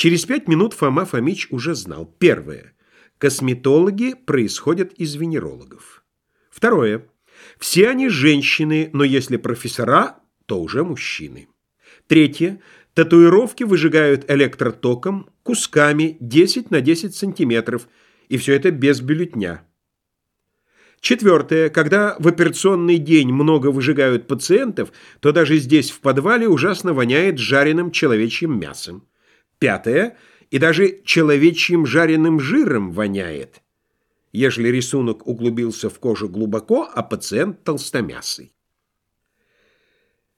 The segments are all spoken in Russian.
Через пять минут Фома Фомич уже знал. Первое. Косметологи происходят из венерологов. Второе. Все они женщины, но если профессора, то уже мужчины. Третье. Татуировки выжигают электротоком кусками 10 на 10 сантиметров, и все это без бюллетня. Четвертое. Когда в операционный день много выжигают пациентов, то даже здесь в подвале ужасно воняет жареным человечьим мясом. Пятое. И даже человечьим жареным жиром воняет, ежели рисунок углубился в кожу глубоко, а пациент толстомясый.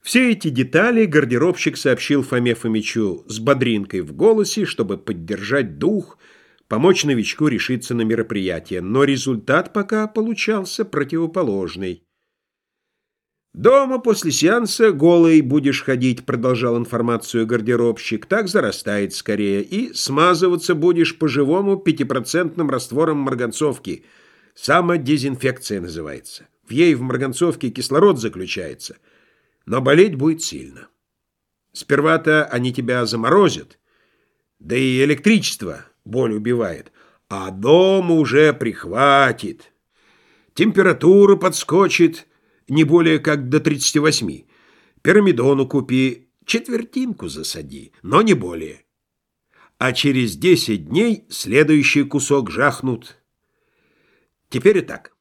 Все эти детали гардеробщик сообщил Фоме Фомичу с бодринкой в голосе, чтобы поддержать дух, помочь новичку решиться на мероприятие, но результат пока получался противоположный. «Дома после сеанса голый будешь ходить», — продолжал информацию гардеробщик. «Так зарастает скорее. И смазываться будешь по-живому пятипроцентным раствором марганцовки. Самодезинфекция называется. В ей в марганцовке кислород заключается. Но болеть будет сильно. Сперва-то они тебя заморозят. Да и электричество боль убивает. А дома уже прихватит. Температура подскочит» не более как до 38. Пирамидону купи, четвертинку засади, но не более. А через 10 дней следующий кусок жахнут. Теперь и так.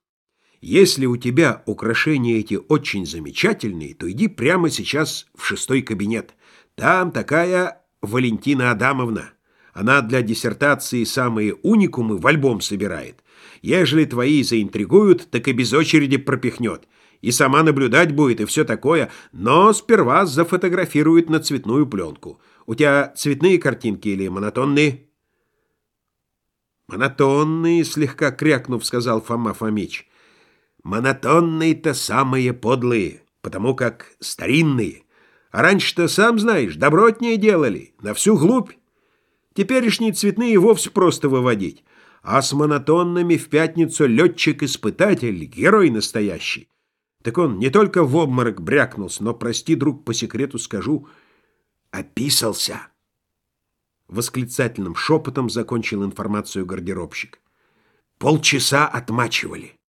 Если у тебя украшения эти очень замечательные, то иди прямо сейчас в шестой кабинет. Там такая Валентина Адамовна. Она для диссертации самые уникумы в альбом собирает. Ежели твои заинтригуют, так и без очереди пропихнет и сама наблюдать будет, и все такое, но сперва зафотографирует на цветную пленку. У тебя цветные картинки или монотонные?» «Монотонные», — слегка крякнув, сказал Фома Фомич. «Монотонные-то самые подлые, потому как старинные. А раньше-то, сам знаешь, добротнее делали, на всю глубь. Теперешние цветные вовсе просто выводить. А с монотонными в пятницу летчик-испытатель, герой настоящий. Так он не только в обморок брякнулся, но, прости, друг, по секрету скажу, описался. Восклицательным шепотом закончил информацию гардеробщик. Полчаса отмачивали.